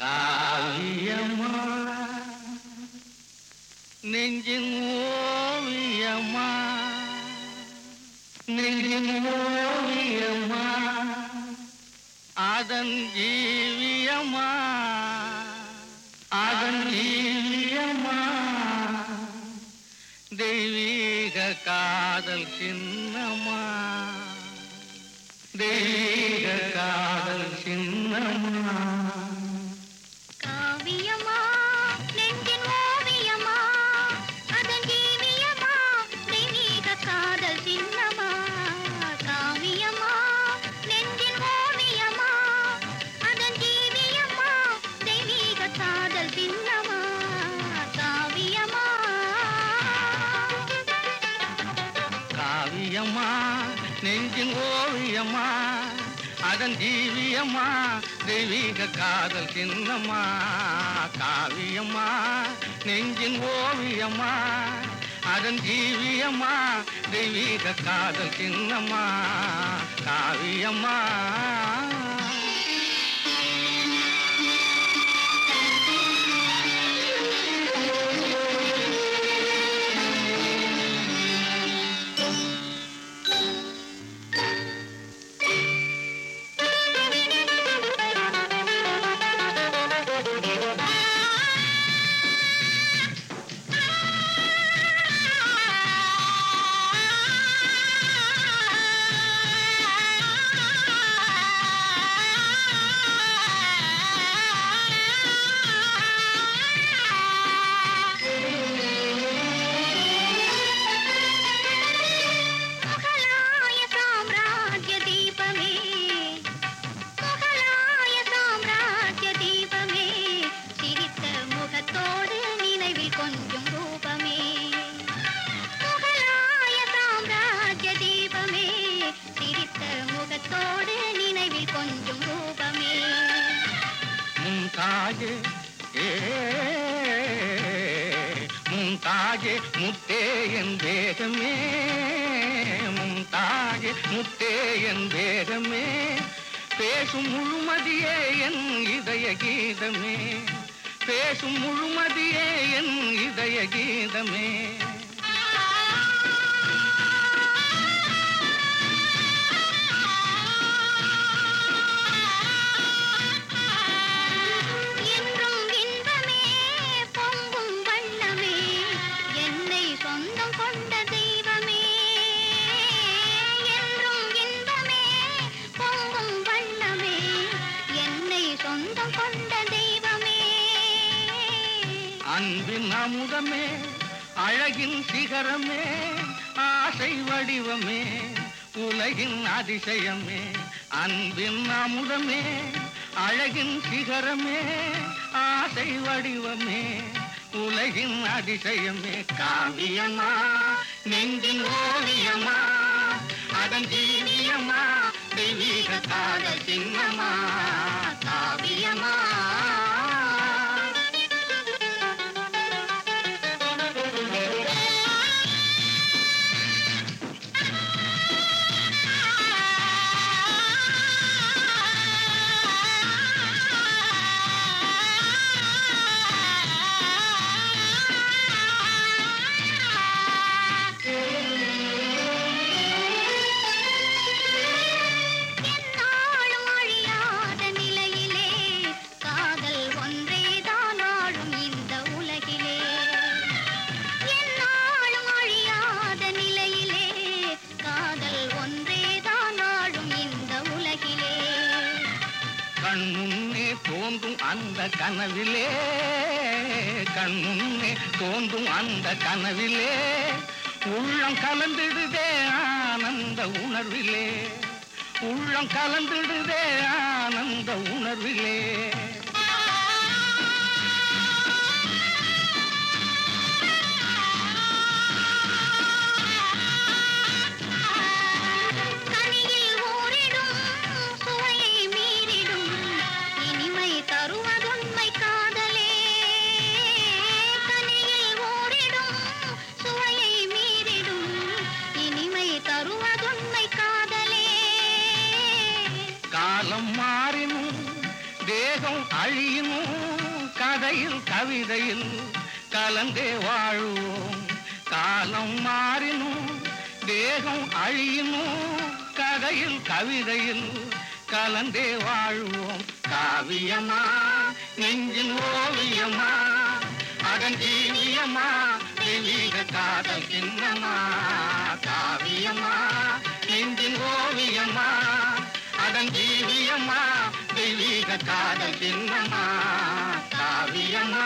காவியம்மா நெஞ்சின் ஓவியம்மா நெஞ்சின் ஓவியம்மா அதன் ஜீவியம்மா அதன் ஜீவியம்மா தெய்வீக காதல் சின்னம்மா தெய்வீக காதல் சின்னம்மா காவியம்மா நெஞ்சின் ஓவியம்மா அதன் ஜீவியம்மா தெய்வீக காதல் சின்னம்மா காவியம்மா நெஞ்சின் ஓவியம்மா அதன் ஜீவியம்மா தெய்வீக காதல் சின்னம்மா காவியம்மா. மும்தாஜே ஏ மும்தாஜே முத்தே என் வேகமே மும்தாஜே முத்தே என் வேகமே பேசும் முழுமதியே என் இதய கீதமே பேசும் முழுமதியே என் இதய கீதமே. அமுதமே அழகின் சிகரமே ஆசை வடிவமே உலகின் அதிசயமே அன்பின் அமுதமே அழகின் சிகரமே ஆசை வடிவமே உலகின் அதிசயமே. காவியமா நெஞ்சின் ஓவியமா அதன் ஜீவியமா தெய்வீக காதல் சின்னமா. கண் முன்னே தோன்றும் அந்த கனவிலே. கண் முன்னே தோன்றும் அந்த கனவிலே. உள்ளம் கலந்துடுதே ஆனந்த உணர்விலே. உள்ளம் கலந்துடுதே ஆனந்த உணர்விலே. கதையில் கவிதையில் கலந்தே வாழுவோம். காலம் மாறினும் தேகம் அழியினும் கதையில் கவிதையில் கலந்தே வாழுவோம். காவியமா நெஞ்சின் ஓவியமா அதன் ஜீவியமா தெளிக காதல் சின்னமா. காவியமா நெஞ்சின் ஓவியமா அதன் ஜீவியமா தெளிக காதல் சின்னமா. காவியமா